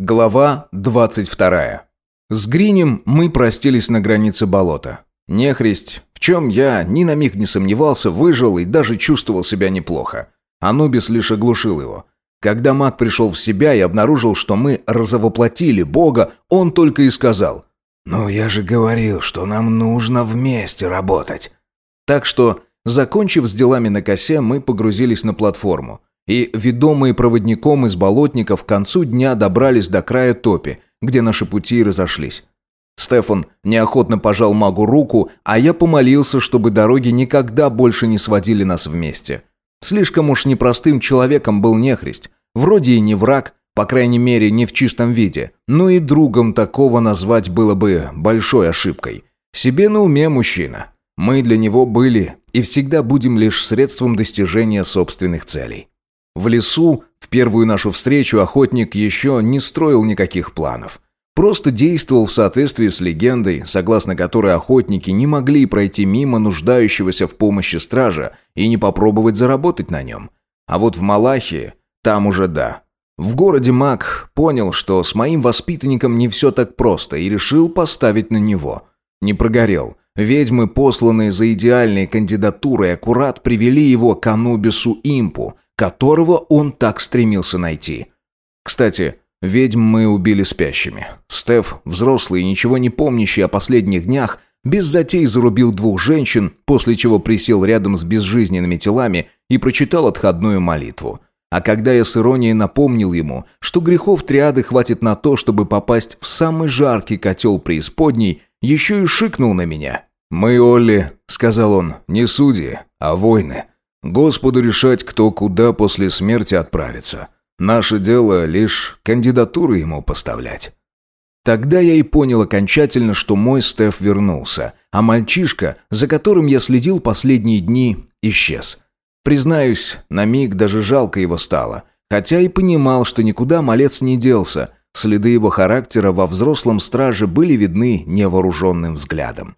Глава 22. С Гринем мы простились на границе болота. Нехристь, в чем я ни на миг не сомневался, выжил и даже чувствовал себя неплохо. Анубис лишь оглушил его. Когда маг пришел в себя и обнаружил, что мы разовоплотили Бога, он только и сказал «Ну, я же говорил, что нам нужно вместе работать». Так что, закончив с делами на косе, мы погрузились на платформу и, ведомые проводником из болотников, к концу дня добрались до края топи, где наши пути разошлись. Стефан неохотно пожал магу руку, а я помолился, чтобы дороги никогда больше не сводили нас вместе. Слишком уж непростым человеком был нехрист. Вроде и не враг, по крайней мере, не в чистом виде, но и другом такого назвать было бы большой ошибкой. Себе на уме мужчина. Мы для него были и всегда будем лишь средством достижения собственных целей. В лесу, в первую нашу встречу, охотник еще не строил никаких планов. Просто действовал в соответствии с легендой, согласно которой охотники не могли пройти мимо нуждающегося в помощи стража и не попробовать заработать на нем. А вот в Малахии, там уже да. В городе маг понял, что с моим воспитанником не все так просто, и решил поставить на него. Не прогорел. Ведьмы, посланные за идеальной кандидатурой, аккурат привели его к Анубису Импу – которого он так стремился найти. Кстати, ведьм мы убили спящими. Стеф, взрослый и ничего не помнящий о последних днях, без затей зарубил двух женщин, после чего присел рядом с безжизненными телами и прочитал отходную молитву. А когда я с иронией напомнил ему, что грехов триады хватит на то, чтобы попасть в самый жаркий котел преисподней, еще и шикнул на меня. «Мы, Олли», — сказал он, — «не судьи, а воины. Господу решать, кто куда после смерти отправится. Наше дело лишь кандидатуры ему поставлять. Тогда я и понял окончательно, что мой Стеф вернулся, а мальчишка, за которым я следил последние дни, исчез. Признаюсь, на миг даже жалко его стало, хотя и понимал, что никуда малец не делся, следы его характера во взрослом страже были видны невооруженным взглядом.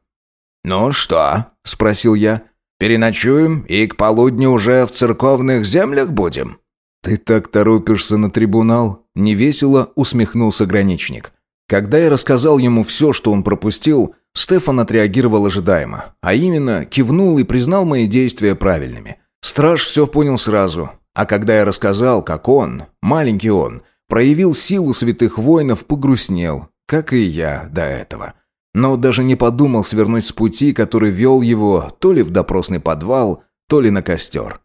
«Ну что?» – спросил я. Переночуем и к полудню уже в церковных землях будем». «Ты так торопишься на трибунал?» – невесело усмехнулся граничник. Когда я рассказал ему все, что он пропустил, Стефан отреагировал ожидаемо, а именно кивнул и признал мои действия правильными. Страж все понял сразу, а когда я рассказал, как он, маленький он, проявил силу святых воинов, погрустнел, как и я до этого но даже не подумал свернуть с пути, который вел его то ли в допросный подвал, то ли на костер.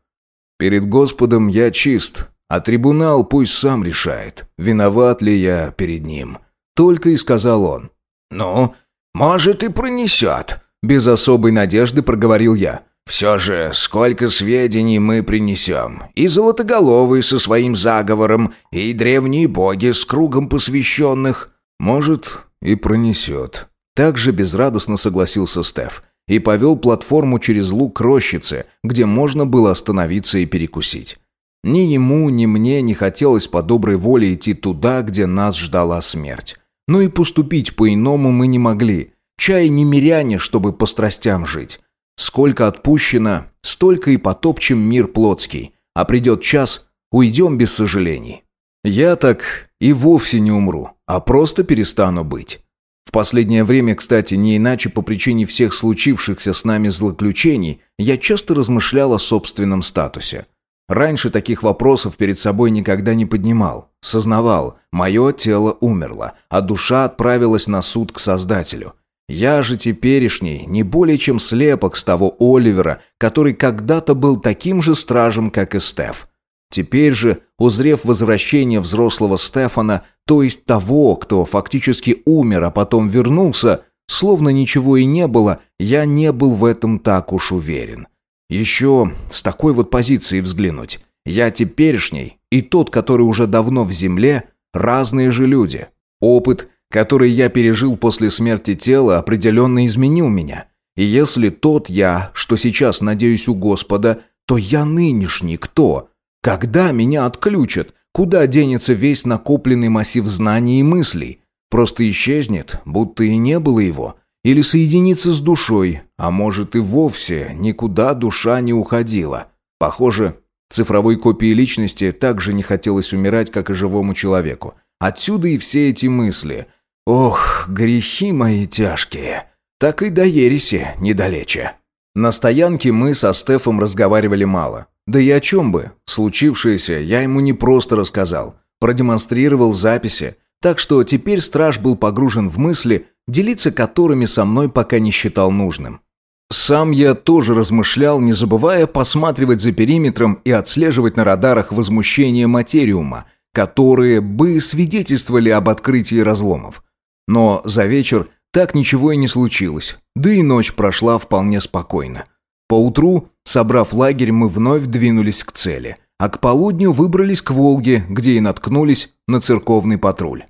Перед Господом я чист, а трибунал пусть сам решает, виноват ли я перед ним. Только и сказал он. «Ну, может и пронесет», — без особой надежды проговорил я. «Все же, сколько сведений мы принесем. И золотоголовые со своим заговором, и древние боги с кругом посвященных. Может, и пронесет», также безрадостно согласился Стеф и повел платформу через луг рощицы, где можно было остановиться и перекусить. Ни ему, ни мне не хотелось по доброй воле идти туда, где нас ждала смерть. Но и поступить по-иному мы не могли. Чай не миряне, чтобы по страстям жить. Сколько отпущено, столько и потопчем мир плотский. А придет час, уйдем без сожалений. Я так и вовсе не умру, а просто перестану быть. Последнее время, кстати, не иначе по причине всех случившихся с нами злоключений, я часто размышлял о собственном статусе. Раньше таких вопросов перед собой никогда не поднимал. Сознавал, мое тело умерло, а душа отправилась на суд к Создателю. Я же теперешний не более чем слепок с того Оливера, который когда-то был таким же стражем, как и Стеф. Теперь же, узрев возвращение взрослого Стефана, то есть того, кто фактически умер, а потом вернулся, словно ничего и не было, я не был в этом так уж уверен. Еще с такой вот позиции взглянуть. Я теперешний и тот, который уже давно в земле, разные же люди. Опыт, который я пережил после смерти тела, определенно изменил меня. И если тот я, что сейчас надеюсь у Господа, то я нынешний кто? Когда меня отключат? Куда денется весь накопленный массив знаний и мыслей? Просто исчезнет, будто и не было его. Или соединится с душой, а может и вовсе никуда душа не уходила. Похоже, цифровой копии личности также не хотелось умирать, как и живому человеку. Отсюда и все эти мысли. Ох, грехи мои тяжкие. Так и до ереси недалече. На стоянке мы со Стефом разговаривали мало. Да и о чем бы. Случившееся я ему не просто рассказал. Продемонстрировал записи. Так что теперь страж был погружен в мысли, делиться которыми со мной пока не считал нужным. Сам я тоже размышлял, не забывая посматривать за периметром и отслеживать на радарах возмущения материума, которые бы свидетельствовали об открытии разломов. Но за вечер так ничего и не случилось, да и ночь прошла вполне спокойно. Поутру, собрав лагерь, мы вновь двинулись к цели, а к полудню выбрались к Волге, где и наткнулись на церковный патруль.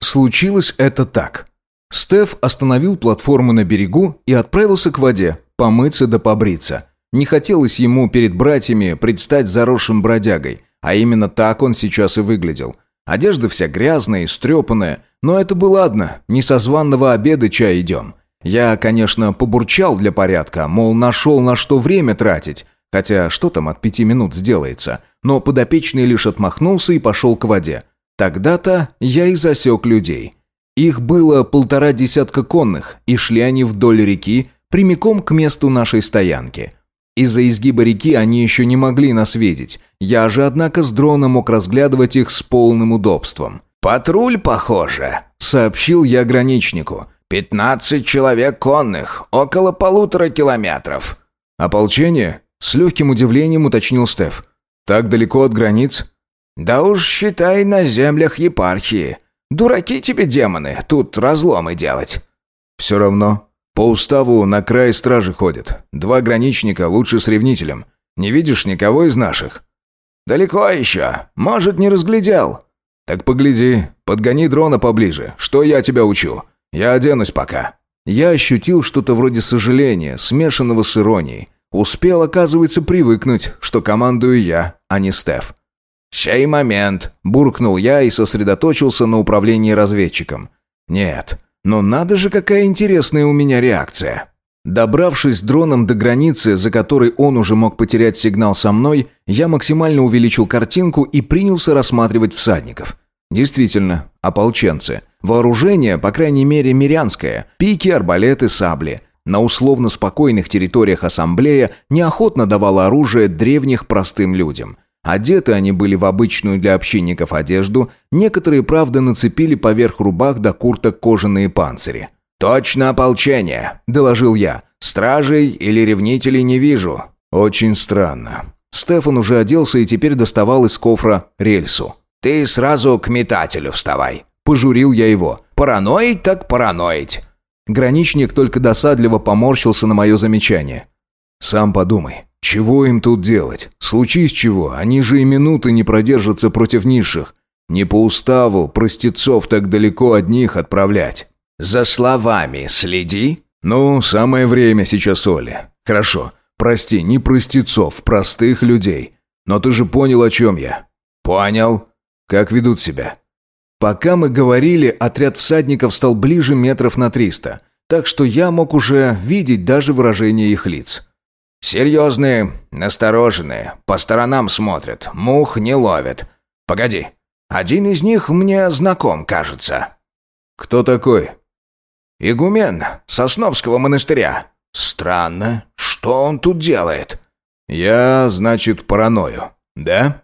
Случилось это так – Стеф остановил платформу на берегу и отправился к воде, помыться да побриться. Не хотелось ему перед братьями предстать заросшим бродягой, а именно так он сейчас и выглядел. Одежда вся грязная и стрепанная, но это было ладно, не со званного обеда чай идем. Я, конечно, побурчал для порядка, мол, нашел на что время тратить, хотя что там от пяти минут сделается, но подопечный лишь отмахнулся и пошел к воде. Тогда-то я и засек людей. Их было полтора десятка конных, и шли они вдоль реки, прямиком к месту нашей стоянки. Из-за изгиба реки они еще не могли нас видеть. Я же, однако, с дрона мог разглядывать их с полным удобством. «Патруль, похоже», — сообщил я граничнику. «Пятнадцать человек конных, около полутора километров». «Ополчение?» — с легким удивлением уточнил Стеф. «Так далеко от границ?» «Да уж, считай, на землях епархии. Дураки тебе демоны, тут разломы делать». «Все равно. По уставу на край стражи ходят. Два граничника лучше с ревнителем. Не видишь никого из наших?» «Далеко еще. Может, не разглядел». «Так погляди, подгони дрона поближе. Что я тебя учу? Я оденусь пока». Я ощутил что-то вроде сожаления, смешанного с иронией. Успел, оказывается, привыкнуть, что командую я, а не Стеф. «Сей момент!» – буркнул я и сосредоточился на управлении разведчиком. «Нет, но надо же, какая интересная у меня реакция!» Добравшись дроном до границы, за которой он уже мог потерять сигнал со мной, я максимально увеличил картинку и принялся рассматривать всадников. Действительно, ополченцы. Вооружение, по крайней мере, мирянское. Пики, арбалеты, сабли. На условно спокойных территориях ассамблея неохотно давала оружие древних простым людям – Одеты они были в обычную для общинников одежду, некоторые, правда, нацепили поверх рубах до курток кожаные панцири. «Точно ополчение», — доложил я. «Стражей или ревнителей не вижу». «Очень странно». Стефан уже оделся и теперь доставал из кофра рельсу. «Ты сразу к метателю вставай», — пожурил я его. «Параноить так параноить». Граничник только досадливо поморщился на мое замечание. «Сам подумай, чего им тут делать? Случись чего, они же и минуты не продержатся против низших. Не по уставу простецов так далеко одних отправлять. За словами следи. Ну, самое время сейчас, Оля. Хорошо, прости, не простецов, простых людей. Но ты же понял, о чем я. Понял. Как ведут себя? Пока мы говорили, отряд всадников стал ближе метров на триста, так что я мог уже видеть даже выражение их лиц. Серьезные, настороженные, по сторонам смотрят, мух не ловят. Погоди, один из них мне знаком, кажется. Кто такой? Игумен Сосновского монастыря. Странно, что он тут делает? Я, значит, параною, да?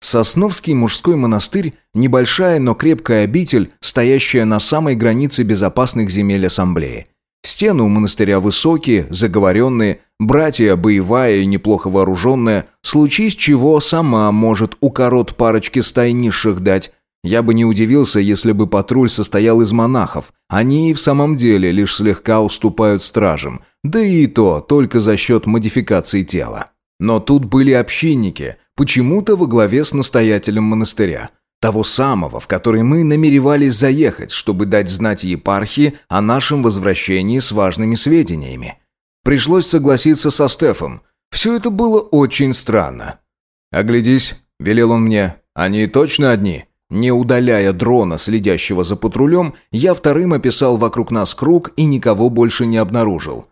Сосновский мужской монастырь – небольшая, но крепкая обитель, стоящая на самой границе безопасных земель ассамблеи. Стены у монастыря высокие, заговоренные, братья боевая и неплохо вооруженная, случись чего сама может у корот парочки стай дать. Я бы не удивился, если бы патруль состоял из монахов. Они и в самом деле лишь слегка уступают стражам, да и то только за счет модификации тела. Но тут были общинники, почему-то во главе с настоятелем монастыря. Того самого, в который мы намеревались заехать, чтобы дать знать епархии о нашем возвращении с важными сведениями. Пришлось согласиться со Стефом. Все это было очень странно. «Оглядись», — велел он мне, — «они точно одни?» Не удаляя дрона, следящего за патрулем, я вторым описал вокруг нас круг и никого больше не обнаружил.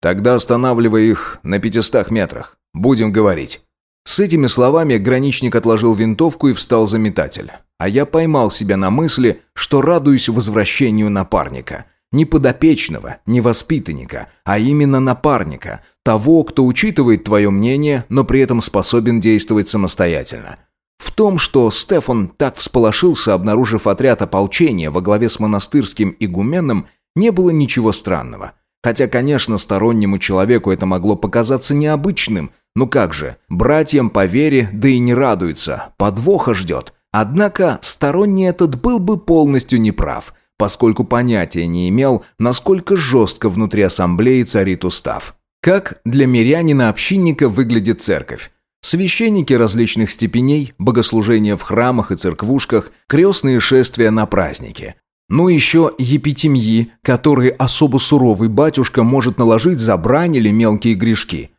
«Тогда останавливай их на пятистах метрах. Будем говорить». С этими словами граничник отложил винтовку и встал за метатель. А я поймал себя на мысли, что радуюсь возвращению напарника. Не подопечного, не воспитанника, а именно напарника. Того, кто учитывает твое мнение, но при этом способен действовать самостоятельно. В том, что Стефан так всполошился, обнаружив отряд ополчения во главе с монастырским игуменом, не было ничего странного. Хотя, конечно, стороннему человеку это могло показаться необычным. Ну как же, братьям по вере, да и не радуется, подвоха ждет. Однако сторонний этот был бы полностью неправ, поскольку понятия не имел, насколько жестко внутри ассамблеи царит устав. Как для мирянина-общинника выглядит церковь? Священники различных степеней, богослужения в храмах и церквушках, крестные шествия на праздники. Ну еще епитемьи, которые особо суровый батюшка может наложить за брань или мелкие грешки.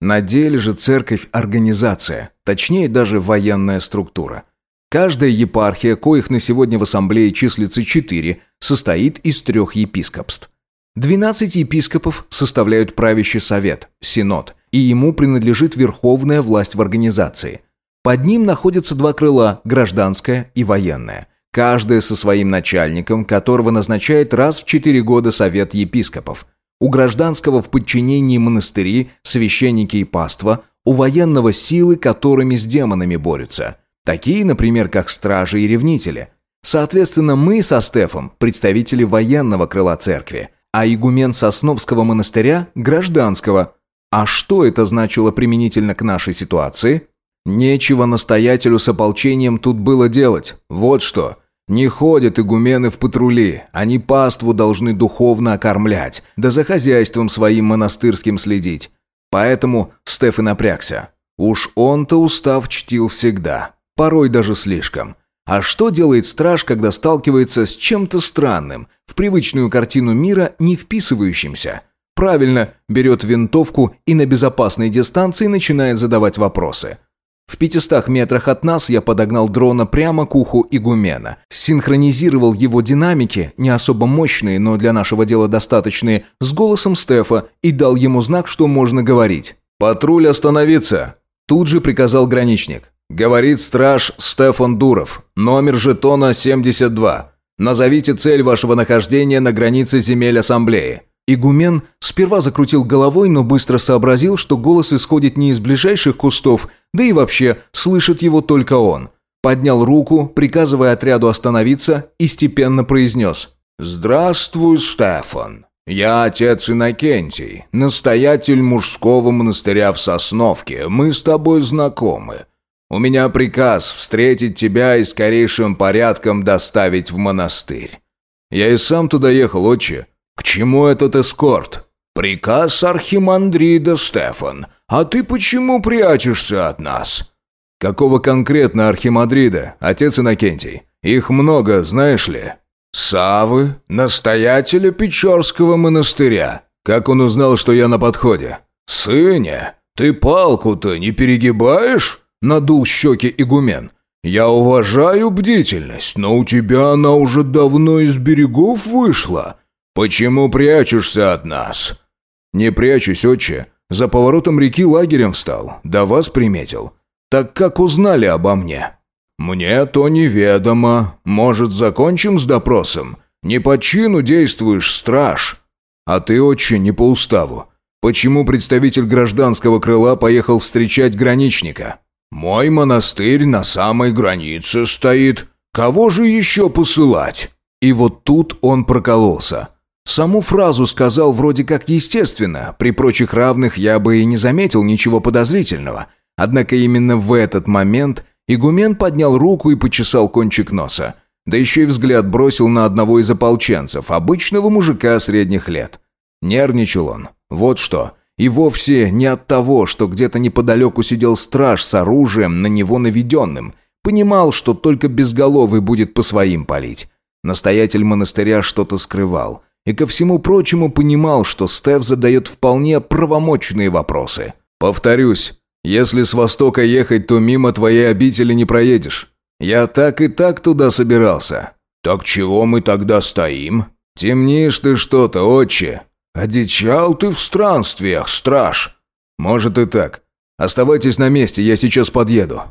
На деле же церковь – организация, точнее даже военная структура. Каждая епархия, коих на сегодня в ассамблее числится четыре, состоит из трех епископств. Двенадцать епископов составляют правящий совет, синод, и ему принадлежит верховная власть в организации. Под ним находятся два крыла – гражданское и военное. Каждое со своим начальником, которого назначает раз в четыре года совет епископов. У гражданского в подчинении монастыри, священники и паства, у военного силы, которыми с демонами борются. Такие, например, как стражи и ревнители. Соответственно, мы со Стефом – представители военного крыла церкви, а игумен Сосновского монастыря – гражданского – а что это значило применительно к нашей ситуации? Нечего настоятелю с ополчением тут было делать. Вот что. Не ходят игумены в патрули, они паству должны духовно окормлять, да за хозяйством своим монастырским следить. Поэтому Стеф и напрягся. Уж он-то устав чтил всегда, порой даже слишком. А что делает страж, когда сталкивается с чем-то странным, в привычную картину мира не вписывающимся – Правильно, берет винтовку и на безопасной дистанции начинает задавать вопросы. В 500 метрах от нас я подогнал дрона прямо к уху игумена, синхронизировал его динамики, не особо мощные, но для нашего дела достаточные, с голосом Стефа и дал ему знак, что можно говорить. «Патруль остановиться!» Тут же приказал граничник. «Говорит страж Стефан Дуров, номер жетона 72. Назовите цель вашего нахождения на границе земель ассамблеи». Игумен сперва закрутил головой, но быстро сообразил, что голос исходит не из ближайших кустов, да и вообще слышит его только он. Поднял руку, приказывая отряду остановиться, и степенно произнес «Здравствуй, Стефан. Я отец Иннокентий, настоятель мужского монастыря в Сосновке. Мы с тобой знакомы. У меня приказ встретить тебя и скорейшим порядком доставить в монастырь. Я и сам туда ехал, отче. «К чему этот эскорт?» «Приказ архимандрида, Стефан. А ты почему прячешься от нас?» «Какого конкретно архимандрида, отец Иннокентий? Их много, знаешь ли?» «Савы, настоятеля Печорского монастыря. Как он узнал, что я на подходе?» «Сыня, ты палку-то не перегибаешь?» Надул щеки игумен. «Я уважаю бдительность, но у тебя она уже давно из берегов вышла. «Почему прячешься от нас?» «Не прячусь, отче. За поворотом реки лагерем встал, да вас приметил. Так как узнали обо мне?» «Мне то неведомо. Может, закончим с допросом? Не по чину действуешь, страж». «А ты, отче, не по уставу. Почему представитель гражданского крыла поехал встречать граничника?» «Мой монастырь на самой границе стоит. Кого же еще посылать?» И вот тут он прокололся. Саму фразу сказал вроде как естественно, при прочих равных я бы и не заметил ничего подозрительного. Однако именно в этот момент игумен поднял руку и почесал кончик носа. Да еще и взгляд бросил на одного из ополченцев, обычного мужика средних лет. Нервничал он. Вот что. И вовсе не от того, что где-то неподалеку сидел страж с оружием, на него наведенным. Понимал, что только безголовый будет по своим палить. Настоятель монастыря что-то скрывал и ко всему прочему понимал, что Стеф задает вполне правомочные вопросы. «Повторюсь, если с востока ехать, то мимо твоей обители не проедешь. Я так и так туда собирался». «Так чего мы тогда стоим?» «Темнишь ты что-то, отче». «Одичал ты в странствиях, страж». «Может и так. Оставайтесь на месте, я сейчас подъеду».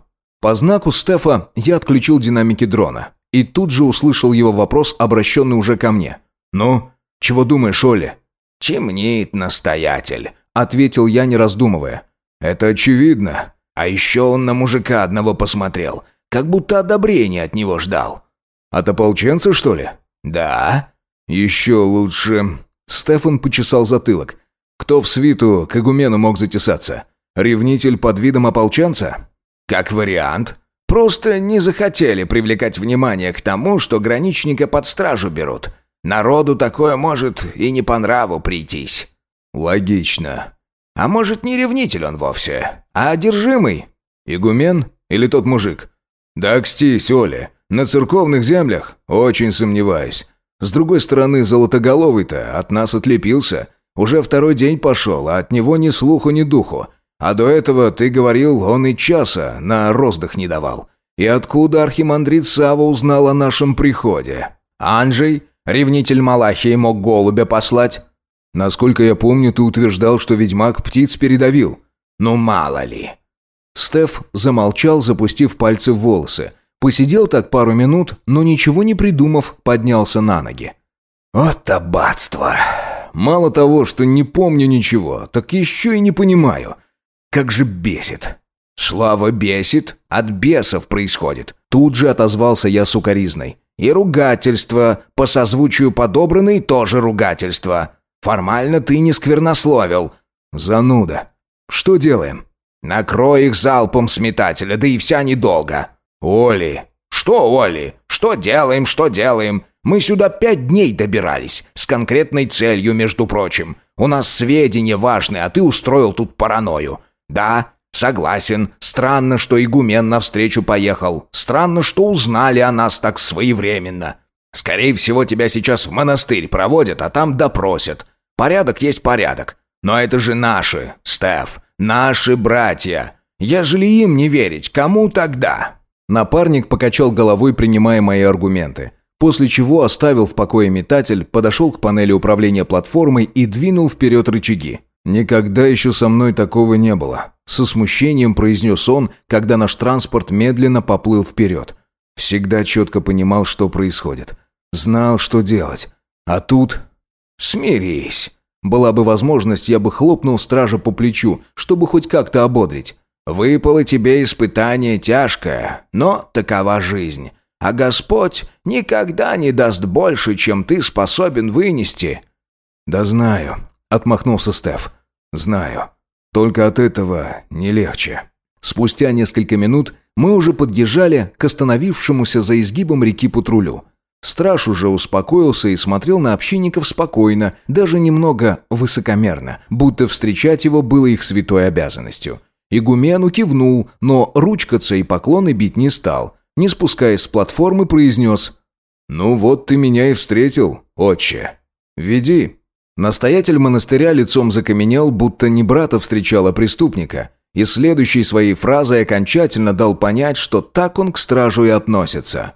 По знаку Стефа я отключил динамики дрона. И тут же услышал его вопрос, обращенный уже ко мне. «Ну, чего думаешь, Оля?» «Темнеет настоятель», — ответил я, не раздумывая. «Это очевидно. А еще он на мужика одного посмотрел, как будто одобрения от него ждал». «От ополченца, что ли?» «Да». «Еще лучше». Стефан почесал затылок. «Кто в свиту к игумену мог затесаться? Ревнитель под видом ополченца?» «Как вариант. Просто не захотели привлекать внимание к тому, что граничника под стражу берут. Народу такое может и не по нраву прийтись». «Логично. А может, не ревнитель он вовсе, а одержимый? Игумен или тот мужик? Да кстись, Оля, на церковных землях? Очень сомневаюсь. С другой стороны, Золотоголовый-то от нас отлепился. Уже второй день пошел, а от него ни слуху, ни духу. А до этого, ты говорил, он и часа на роздых не давал. И откуда архимандрит Сава узнал о нашем приходе? Анджей, ревнитель Малахии, мог голубя послать? Насколько я помню, ты утверждал, что ведьмак птиц передавил. Ну, мало ли. Стеф замолчал, запустив пальцы в волосы. Посидел так пару минут, но ничего не придумав, поднялся на ноги. Вот табатство. Мало того, что не помню ничего, так еще и не понимаю. Как же бесит. Слава бесит, от бесов происходит. Тут же отозвался я сукоризной. И ругательство, по созвучию подобранный, тоже ругательство. Формально ты не сквернословил. Зануда. Что делаем? Накрой их залпом с метателя, да и вся недолго. Оли. Что, Оли? Что делаем, что делаем? Мы сюда пять дней добирались. С конкретной целью, между прочим. У нас сведения важные, а ты устроил тут паранойю. Да, согласен. Странно, что игумен навстречу поехал. Странно, что узнали о нас так своевременно. Скорее всего, тебя сейчас в монастырь проводят, а там допросят. Порядок есть порядок. Но это же наши, Стеф, наши братья. Ежели им не верить, кому тогда?» Напарник покачал головой, принимая мои аргументы. После чего оставил в покое метатель, подошел к панели управления платформой и двинул вперед рычаги. «Никогда еще со мной такого не было», – со смущением произнес он, когда наш транспорт медленно поплыл вперед. Всегда четко понимал, что происходит. Знал, что делать. А тут... «Смирись!» Была бы возможность, я бы хлопнул стража по плечу, чтобы хоть как-то ободрить. «Выпало тебе испытание тяжкое, но такова жизнь. А Господь никогда не даст больше, чем ты способен вынести». «Да знаю», — отмахнулся Стеф. «Знаю. Только от этого не легче». Спустя несколько минут мы уже подъезжали к остановившемуся за изгибом реки патрулю. Страж уже успокоился и смотрел на общинников спокойно, даже немного высокомерно, будто встречать его было их святой обязанностью. Игумену кивнул, но ручкаться и поклоны бить не стал. Не спускаясь с платформы, произнес «Ну вот ты меня и встретил, отче. Веди». Настоятель монастыря лицом закаменел, будто не брата встречал, а преступника – и следующей своей фразой окончательно дал понять, что так он к стражу и относится.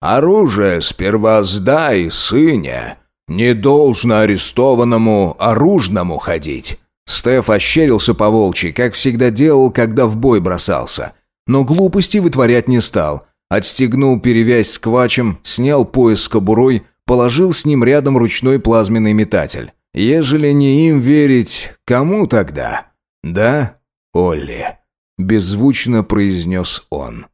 «Оружие сперва сдай, сыне. Не должно арестованному оружному ходить». Стеф ощерился по волчьи, как всегда делал, когда в бой бросался. Но глупости вытворять не стал. Отстегнул перевязь с квачем, снял пояс с кобурой, положил с ним рядом ручной плазменный метатель. Ежели не им верить, кому тогда? Да, Олли», – беззвучно произнес он.